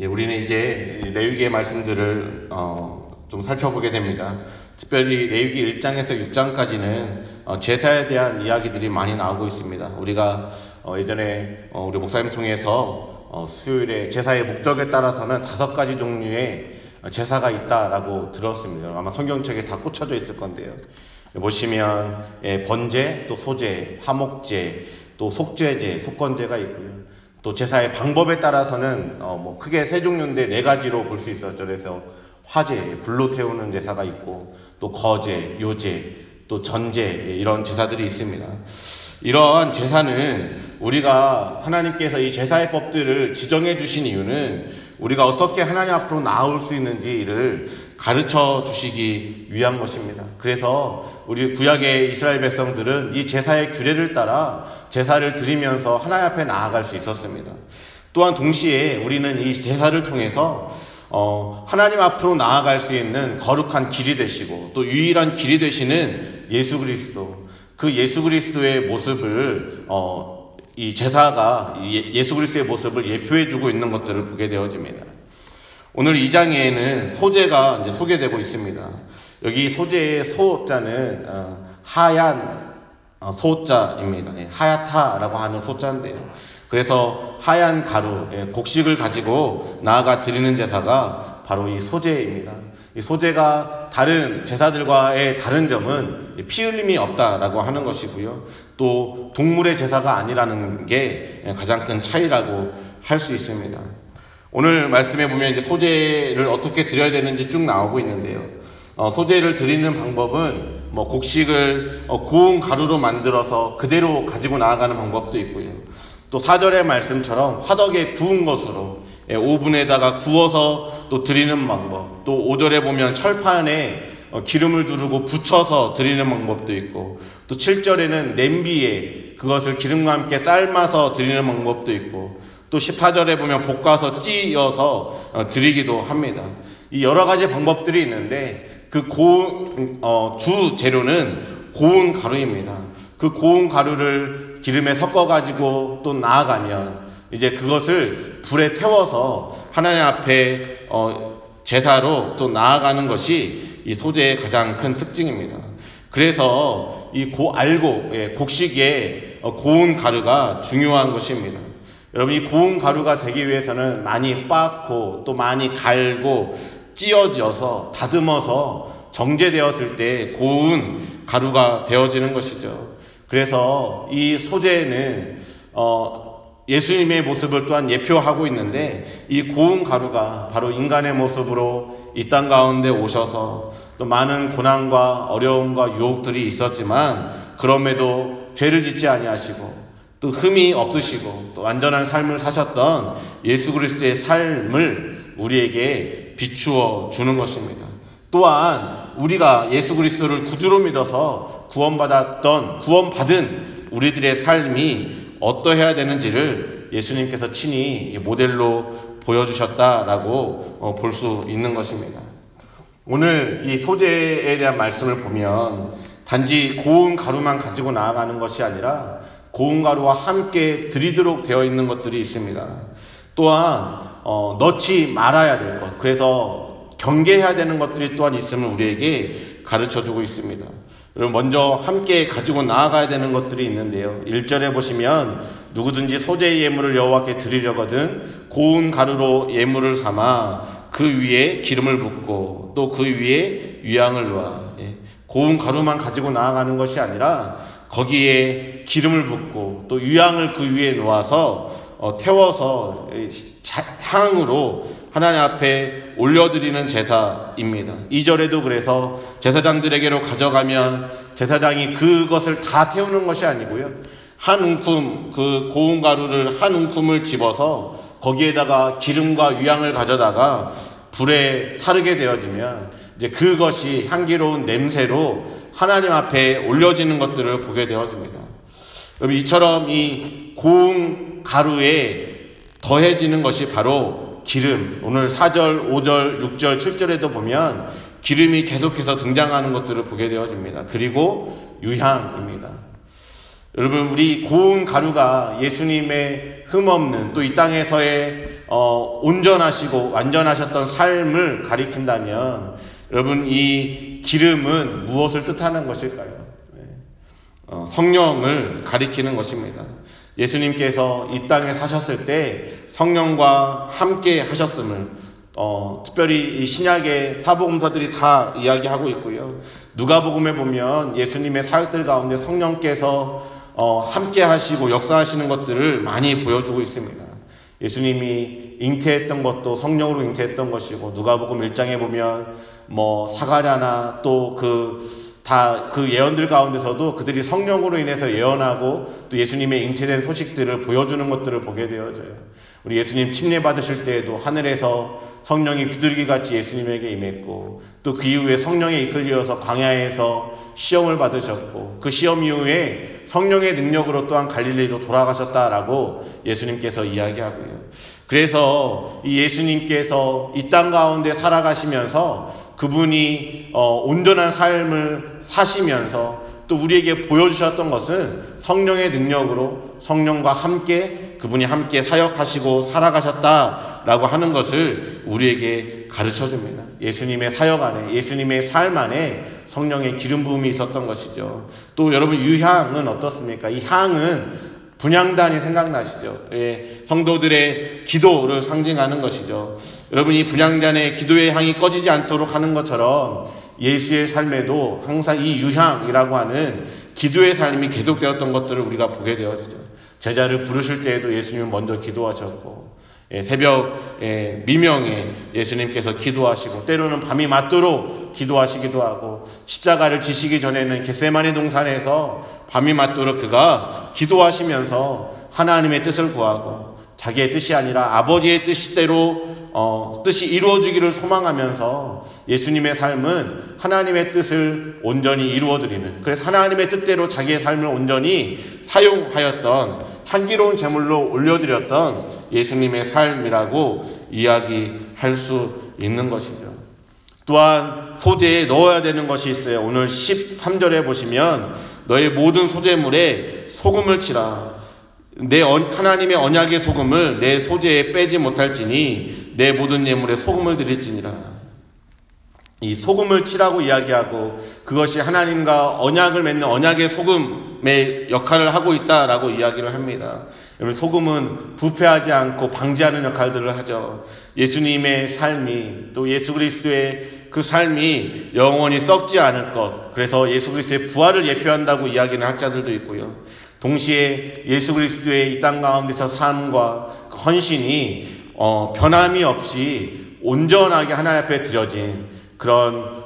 예, 우리는 이제 레위기의 말씀들을 어, 좀 살펴보게 됩니다. 특별히 레위기 1장에서 6장까지는 어, 제사에 대한 이야기들이 많이 나오고 있습니다. 우리가 어, 예전에 어, 우리 목사님 통해서 어, 수요일에 제사의 목적에 따라서는 다섯 가지 종류의 제사가 있다라고 들었습니다. 아마 성경책에 다 꽂혀져 있을 건데요. 보시면 예, 번제, 또 소제, 화목제, 또 속죄제, 속건제가 있고요. 또 제사의 방법에 따라서는 어, 뭐 크게 세 종류인데 네 가지로 볼 수 있었죠. 그래서 화제, 불로 태우는 제사가 있고 또 거제, 요제, 또 전제 이런 제사들이 있습니다. 이러한 제사는 우리가 하나님께서 이 제사의 법들을 지정해 주신 이유는 우리가 어떻게 하나님 앞으로 나올 수 있는지를 가르쳐 주시기 위한 것입니다. 그래서 우리 구약의 이스라엘 백성들은 이 제사의 규례를 따라 제사를 드리면서 하나님 앞에 나아갈 수 있었습니다. 또한 동시에 우리는 이 제사를 통해서 어, 하나님 앞으로 나아갈 수 있는 거룩한 길이 되시고 또 유일한 길이 되시는 예수 그리스도 그 예수 그리스도의 모습을 어, 이 제사가 예수 그리스도의 모습을 예표해 주고 있는 것들을 보게 되어집니다. 오늘 2장에는 소재가 이제 소개되고 있습니다. 여기 소재의 소자는 어, 하얀 어, 소자입니다. 예, 하얗다라고 하는 소자인데요. 그래서 하얀 가루, 예, 곡식을 가지고 나아가 드리는 제사가 바로 이 소재입니다. 이 소재가 다른 제사들과의 다른 점은 피 흘림이 없다라고 하는 것이고요. 또 동물의 제사가 아니라는 게 가장 큰 차이라고 할 수 있습니다. 오늘 말씀에 보면 이제 소재를 어떻게 드려야 되는지 쭉 나오고 있는데요. 어, 소재를 드리는 방법은 뭐 곡식을 어, 고운 가루로 만들어서 그대로 가지고 나아가는 방법도 있고요. 또 사절의 말씀처럼 화덕에 구운 것으로 예, 오븐에다가 구워서 또 드리는 방법. 또 5절에 보면 철판에 어, 기름을 두르고 붙여서 드리는 방법도 있고 또 7절에는 냄비에 그것을 기름과 함께 삶아서 드리는 방법도 있고 또 14절에 보면 볶아서 찌어서 어, 드리기도 합니다. 이 여러 가지 방법들이 있는데 그 고운 어, 주 재료는 고운 가루입니다. 그 고운 가루를 기름에 섞어 가지고 또 나아가면 이제 그것을 불에 태워서 하나님 앞에 어, 제사로 또 나아가는 것이 이 소재의 가장 큰 특징입니다. 그래서 이 고 알고 예, 곡식에 어, 고운 가루가 중요한 것입니다. 여러분 이 고운 가루가 되기 위해서는 많이 빻고 또 많이 갈고 찌어져서 다듬어서 정제되었을 때 고운 가루가 되어지는 것이죠. 그래서 이 소재는 어 예수님의 모습을 또한 예표하고 있는데 이 고운 가루가 바로 인간의 모습으로 이 땅 가운데 오셔서 또 많은 고난과 어려움과 유혹들이 있었지만 그럼에도 죄를 짓지 아니하시고 또 흠이 없으시고 또 완전한 삶을 사셨던 예수 그리스도의 삶을 우리에게 비추어 주는 것입니다. 또한 우리가 예수 그리스도를 구주로 믿어서 구원받았던 구원받은 우리들의 삶이 어떠해야 되는지를 예수님께서 친히 모델로 보여주셨다라고 어, 볼수 있는 것입니다. 오늘 이 소재에 대한 말씀을 보면 단지 고운 가루만 가지고 나아가는 것이 아니라 고운 가루와 함께 드리도록 되어 있는 것들이 있습니다. 또한 어, 넣지 말아야 될 것. 그래서 경계해야 되는 것들이 또한 있으면 우리에게 가르쳐 주고 있습니다. 여러분 먼저 함께 가지고 나아가야 되는 것들이 있는데요. 1절에 보시면 누구든지 소재의 예물을 여호와께 드리려거든 고운 가루로 예물을 삼아 그 위에 기름을 붓고 또 그 위에 유향을 놓아 예. 고운 가루만 가지고 나아가는 것이 아니라 거기에 기름을 붓고 또 유향을 그 위에 놓아서 어, 태워서 향으로 하나님 앞에 올려드리는 제사입니다. 2절에도 그래서 제사장들에게로 가져가면 제사장이 그것을 다 태우는 것이 아니고요. 한 움큼 그 고운 가루를 한 움큼을 집어서 거기에다가 기름과 유향을 가져다가 불에 사르게 되어지면 이제 그것이 향기로운 냄새로 하나님 앞에 올려지는 것들을 보게 되어집니다. 여러분 이처럼 이 고운 가루에 더해지는 것이 바로 기름. 오늘 4절, 5절, 6절, 7절에도 보면 기름이 계속해서 등장하는 것들을 보게 되어집니다. 그리고 유향입니다. 여러분, 우리 고운 가루가 예수님의 흠없는 또 이 땅에서의 어, 온전하시고 완전하셨던 삶을 가리킨다면 여러분 이 기름은 무엇을 뜻하는 것일까요? 네. 어, 성령을 가리키는 것입니다. 예수님께서 이 땅에 사셨을 때 성령과 함께 하셨음을 어, 특별히 이 신약의 사복음서들이 다 이야기하고 있고요. 누가복음에 보면 예수님의 사역들 가운데 성령께서 어, 함께 하시고 역사하시는 것들을 많이 보여주고 있습니다. 예수님이 잉태했던 것도 성령으로 잉태했던 것이고 누가복음 1장에 보면 뭐 사가랴나 또그 다 그 예언들 가운데서도 그들이 성령으로 인해서 예언하고 또 예수님의 잉태된 소식들을 보여주는 것들을 보게 되어져요. 우리 예수님 침례 받으실 때에도 하늘에서 성령이 비둘기 같이 예수님에게 임했고 또 그 이후에 성령에 이끌려서 광야에서 시험을 받으셨고 그 시험 이후에 성령의 능력으로 또한 갈릴리로 돌아가셨다라고 예수님께서 이야기하고요. 그래서 이 예수님께서 이 땅 가운데 살아가시면서 그분이 어, 온전한 삶을 사시면서 또 우리에게 보여주셨던 것은 성령의 능력으로 성령과 함께 그분이 함께 사역하시고 살아가셨다라고 하는 것을 우리에게 가르쳐 줍니다. 예수님의 사역 안에, 예수님의 삶 안에 성령의 기름 부음이 있었던 것이죠. 또 여러분 유향은 어떻습니까? 이 향은 분향단이 생각나시죠? 예, 성도들의 기도를 상징하는 것이죠. 여러분 이 분향단의 기도의 향이 꺼지지 않도록 하는 것처럼 예수의 삶에도 항상 이 유향이라고 하는 기도의 삶이 계속되었던 것들을 우리가 보게 되어지죠. 제자를 부르실 때에도 예수님은 먼저 기도하셨고 예, 새벽 예, 미명에 예수님께서 기도하시고 때로는 밤이 맞도록 기도하시기도 하고 십자가를 지시기 전에는 겟세마네 동산에서 밤이 맞도록 그가 기도하시면서 하나님의 뜻을 구하고 자기의 뜻이 아니라 아버지의 뜻대로 어, 뜻이 이루어지기를 소망하면서 예수님의 삶은 하나님의 뜻을 온전히 이루어드리는 그래서 하나님의 뜻대로 자기의 삶을 온전히 사용하였던 향기로운 제물로 올려드렸던 예수님의 삶이라고 이야기할 수 있는 것이죠. 또한 소재에 넣어야 되는 것이 있어요. 오늘 13절에 보시면 너의 모든 소재물에 소금을 치라. 내 하나님의 언약의 소금을 내 소재에 빼지 못할지니 내 모든 예물에 소금을 드릴지니라. 이 소금을 치라고 이야기하고 그것이 하나님과 언약을 맺는 언약의 소금의 역할을 하고 있다라고 이야기를 합니다. 여러분 소금은 부패하지 않고 방지하는 역할들을 하죠. 예수님의 삶이 또 예수 그리스도의 그 삶이 영원히 썩지 않을 것. 그래서 예수 그리스도의 부활을 예표한다고 이야기하는 학자들도 있고요. 동시에 예수 그리스도의 이 땅 가운데서 삶과 그 헌신이 어, 변함이 없이 온전하게 하나님 앞에 드려진 그런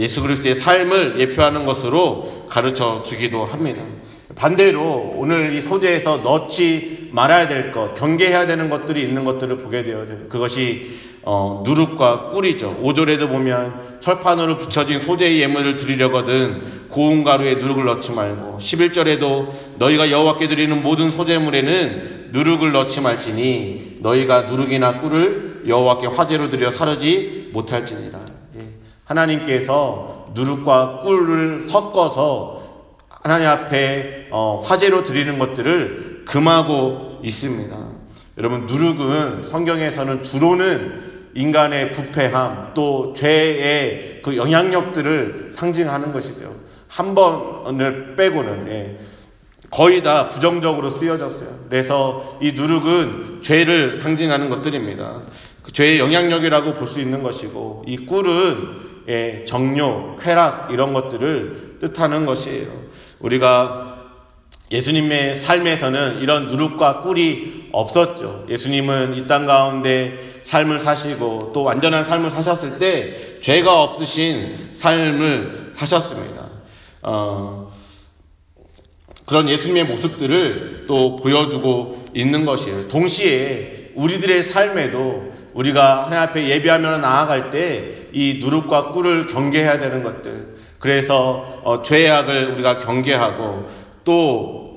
예수 그리스도의 삶을 예표하는 것으로 가르쳐 주기도 합니다. 반대로 오늘 이 소재에서 넣지 말아야 될 것, 경계해야 되는 것들이 있는 것들을 보게 되어요. 그것이 어, 누룩과 꿀이죠. 5절에도 보면 철판으로 붙여진 소재의 예물을 드리려거든 고운 가루에 누룩을 넣지 말고 11절에도 너희가 여호와께 드리는 모든 소재물에는 누룩을 넣지 말지니 너희가 누룩이나 꿀을 여호와께 화제로 드려 사르지 못할지니라. 하나님께서 누룩과 꿀을 섞어서 하나님 앞에 어, 화제로 드리는 것들을 금하고 있습니다. 여러분 누룩은 성경에서는 주로는 인간의 부패함 또 죄의 그 영향력들을 상징하는 것이죠. 한 번을 빼고는 예, 거의 다 부정적으로 쓰여졌어요. 그래서 이 누룩은 죄를 상징하는 것들입니다. 그 죄의 영향력이라고 볼 수 있는 것이고 이 꿀은 예, 정욕, 쾌락 이런 것들을 뜻하는 것이에요. 우리가 예수님의 삶에서는 이런 누룩과 꿀이 없었죠. 예수님은 이 땅 가운데 삶을 사시고 또 완전한 삶을 사셨을 때 죄가 없으신 삶을 사셨습니다. 어, 그런 예수님의 모습들을 또 보여주고 있는 것이에요. 동시에 우리들의 삶에도 우리가 하나님 앞에 예배하며 나아갈 때 이 누룩과 꿀을 경계해야 되는 것들. 그래서 어, 죄악을 우리가 경계하고 또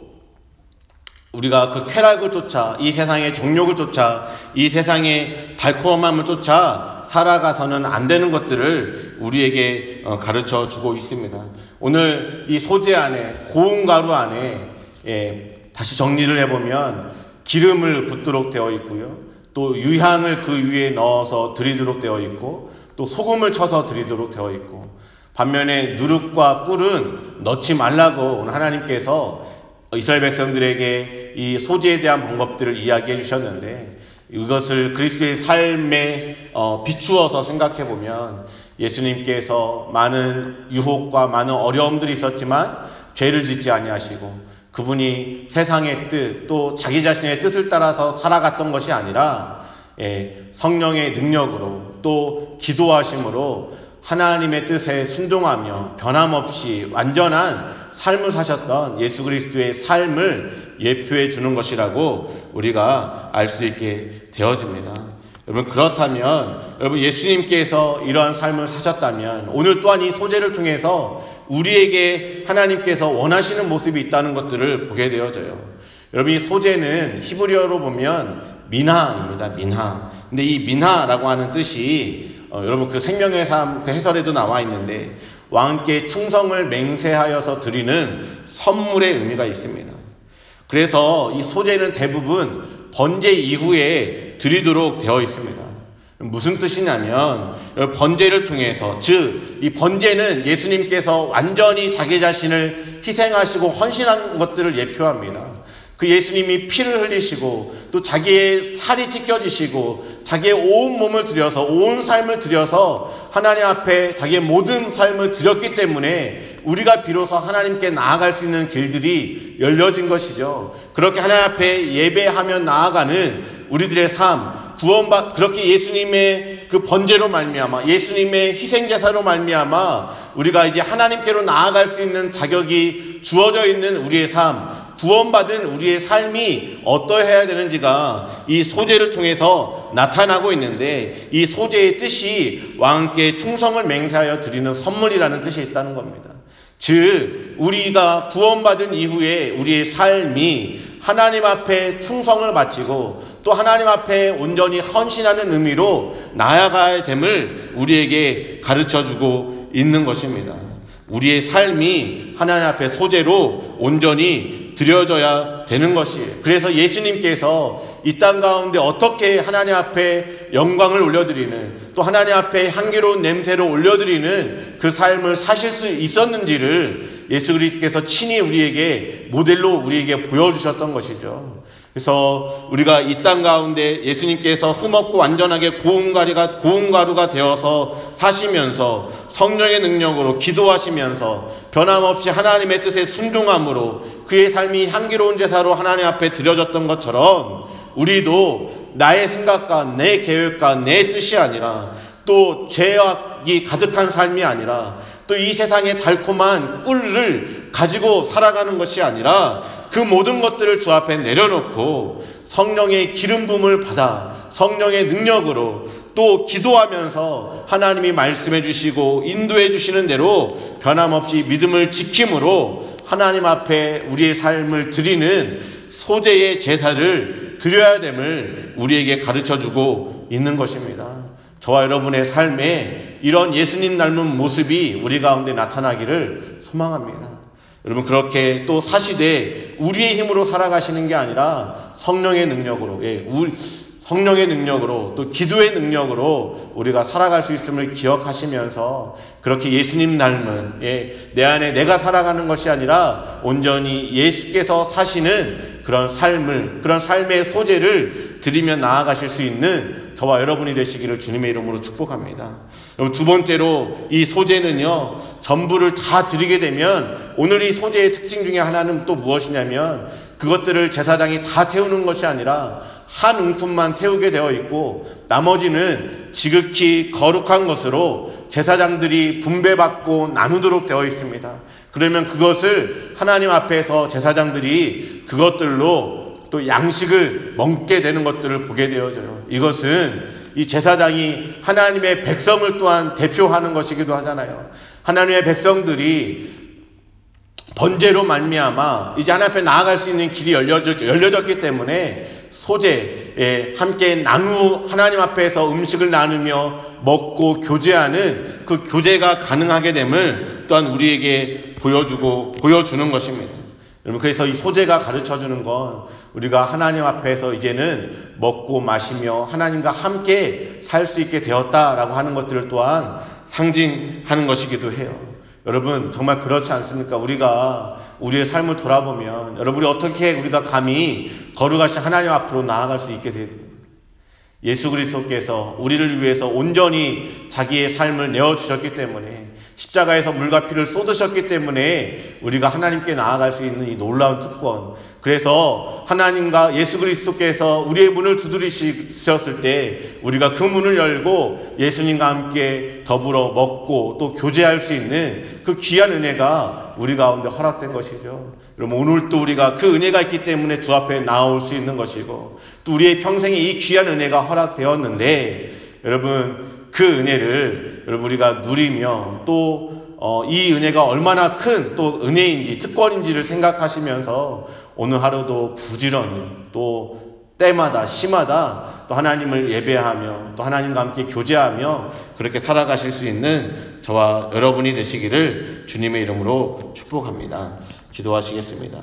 우리가 그 쾌락을 쫓아 이 세상의 정욕을 쫓아 이 세상의 달콤함을 쫓아 살아가서는 안 되는 것들을 우리에게 어, 가르쳐 주고 있습니다. 오늘 이 소재 안에 고운 가루 안에 예, 다시 정리를 해보면 기름을 붓도록 되어 있고요. 또 유향을 그 위에 넣어서 드리도록 되어 있고 또 소금을 쳐서 드리도록 되어 있고 반면에 누룩과 꿀은 넣지 말라고 하나님께서 이스라엘 백성들에게 이 소재에 대한 방법들을 이야기해 주셨는데 이것을 그리스도의 삶에 어, 비추어서 생각해 보면 예수님께서 많은 유혹과 많은 어려움들이 있었지만 죄를 짓지 아니하시고 그분이 세상의 뜻 또 자기 자신의 뜻을 따라서 살아갔던 것이 아니라 예, 성령의 능력으로 또 기도하심으로 하나님의 뜻에 순종하며 변함없이 완전한 삶을 사셨던 예수 그리스도의 삶을 예표해 주는 것이라고 우리가 알 수 있게 되어집니다. 여러분 그렇다면 여러분 예수님께서 이러한 삶을 사셨다면 오늘 또한 이 소재를 통해서 우리에게 하나님께서 원하시는 모습이 있다는 것들을 보게 되어져요. 여러분 이 소재는 히브리어로 보면 민하입니다. 민하. 근데 이 민하라고 하는 뜻이 어, 여러분 그 생명의 삶 그 해설에도 나와 있는데 왕께 충성을 맹세하여서 드리는 선물의 의미가 있습니다. 그래서 이 소재는 대부분 번제 이후에 드리도록 되어 있습니다. 무슨 뜻이냐면 번제를 통해서 즉 이 번제는 예수님께서 완전히 자기 자신을 희생하시고 헌신한 것들을 예표합니다. 그 예수님이 피를 흘리시고 또 자기의 살이 찢겨지시고 자기의 온 몸을 들여서 온 삶을 들여서 하나님 앞에 자기의 모든 삶을 드렸기 때문에 우리가 비로소 하나님께 나아갈 수 있는 길들이 열려진 것이죠. 그렇게 하나님 앞에 예배하며 나아가는 우리들의 삶, 구원받 그렇게 예수님의 그 번제로 말미암아 예수님의 희생 제사로 말미암아 우리가 이제 하나님께로 나아갈 수 있는 자격이 주어져 있는 우리의 삶, 구원받은 우리의 삶이 어떠해야 되는지가 이 소재를 통해서 나타나고 있는데 이 소재의 뜻이 왕께 충성을 맹세하여 드리는 선물이라는 뜻이 있다는 겁니다. 즉, 우리가 구원받은 이후에 우리의 삶이 하나님 앞에 충성을 바치고 또 하나님 앞에 온전히 헌신하는 의미로 나아가야 됨을 우리에게 가르쳐 주고 있는 것입니다. 우리의 삶이 하나님 앞에 소재로 온전히 드려져야 되는 것이에요. 그래서 예수님께서 이 땅 가운데 어떻게 하나님 앞에 영광을 올려드리는 또 하나님 앞에 향기로운 냄새를 올려드리는 그 삶을 사실 수 있었는지를 예수 그리스도께서 친히 우리에게 모델로 우리에게 보여주셨던 것이죠. 그래서 우리가 이 땅 가운데 예수님께서 흠없고 완전하게 고운 가루가 고운 가루가 되어서 사시면서 성령의 능력으로 기도하시면서 변함없이 하나님의 뜻에 순종함으로 그의 삶이 향기로운 제사로 하나님 앞에 드려졌던 것처럼 우리도 나의 생각과 내 계획과 내 뜻이 아니라 또 죄악이 가득한 삶이 아니라 또 이 세상의 달콤한 꿀을 가지고 살아가는 것이 아니라 그 모든 것들을 주 앞에 내려놓고 성령의 기름 부음을 받아 성령의 능력으로 또 기도하면서 하나님이 말씀해 주시고 인도해 주시는 대로 변함없이 믿음을 지킴으로 하나님 앞에 우리의 삶을 드리는 소재의 제사를 드려야 됨을 우리에게 가르쳐 주고 있는 것입니다. 저와 여러분의 삶에 이런 예수님 닮은 모습이 우리 가운데 나타나기를 소망합니다. 여러분 그렇게 또 사시되 우리의 힘으로 살아가시는 게 아니라 성령의 능력으로 예, 우리, 성령의 능력으로 또 기도의 능력으로 우리가 살아갈 수 있음을 기억하시면서 그렇게 예수님 닮은 예, 내 안에 내가 살아가는 것이 아니라 온전히 예수께서 사시는 그런 삶을 그런 삶의 소재를 드리며 나아가실 수 있는 저와 여러분이 되시기를 주님의 이름으로 축복합니다. 두 번째로 이 소재는요 전부를 다 드리게 되면 오늘 이 소재의 특징 중에 하나는 또 무엇이냐면 그것들을 제사장이 다 태우는 것이 아니라 한 웅품만 태우게 되어 있고 나머지는 지극히 거룩한 것으로 제사장들이 분배받고 나누도록 되어 있습니다. 그러면 그것을 하나님 앞에서 제사장들이 그것들로 또 양식을 먹게 되는 것들을 보게 되어져요. 이것은 이 제사장이 하나님의 백성을 또한 대표하는 것이기도 하잖아요. 하나님의 백성들이 번제로 말미암아 이제 하나님 앞에 나아갈 수 있는 길이 열려졌, 열려졌기 때문에 소재에 함께 나누 하나님 앞에서 음식을 나누며 먹고 교제하는 그 교제가 가능하게 됨을 또한 우리에게 보여주고 보여주는 것입니다. 여러분 그래서 이 소재가 가르쳐 주는 건 우리가 하나님 앞에서 이제는 먹고 마시며 하나님과 함께 살 수 있게 되었다라고 하는 것들을 또한 상징하는 것이기도 해요. 여러분 정말 그렇지 않습니까? 우리가 우리의 삶을 돌아보면 여러분이 어떻게 우리가 감히 거룩하신 하나님 앞으로 나아갈 수 있게 되는 예수 그리스도께서 우리를 위해서 온전히 자기의 삶을 내어 주셨기 때문에 십자가에서 물과 피를 쏟으셨기 때문에 우리가 하나님께 나아갈 수 있는 이 놀라운 특권. 그래서 하나님과 예수 그리스도께서 우리의 문을 두드리셨을 때 우리가 그 문을 열고 예수님과 함께 더불어 먹고 또 교제할 수 있는 그 귀한 은혜가 우리 가운데 허락된 것이죠. 여러분 오늘 또 우리가 그 은혜가 있기 때문에 주 앞에 나올 수 있는 것이고 또 우리의 평생에 이 귀한 은혜가 허락되었는데 여러분 그 은혜를 여러분 우리가 누리며 또이 어, 은혜가 얼마나 큰 또 은혜인지 특권인지를 생각하시면서 오늘 하루도 부지런히 또 때마다 심하다 또 하나님을 예배하며 또 하나님과 함께 교제하며 그렇게 살아가실 수 있는 저와 여러분이 되시기를 주님의 이름으로 축복합니다. 기도하시겠습니다.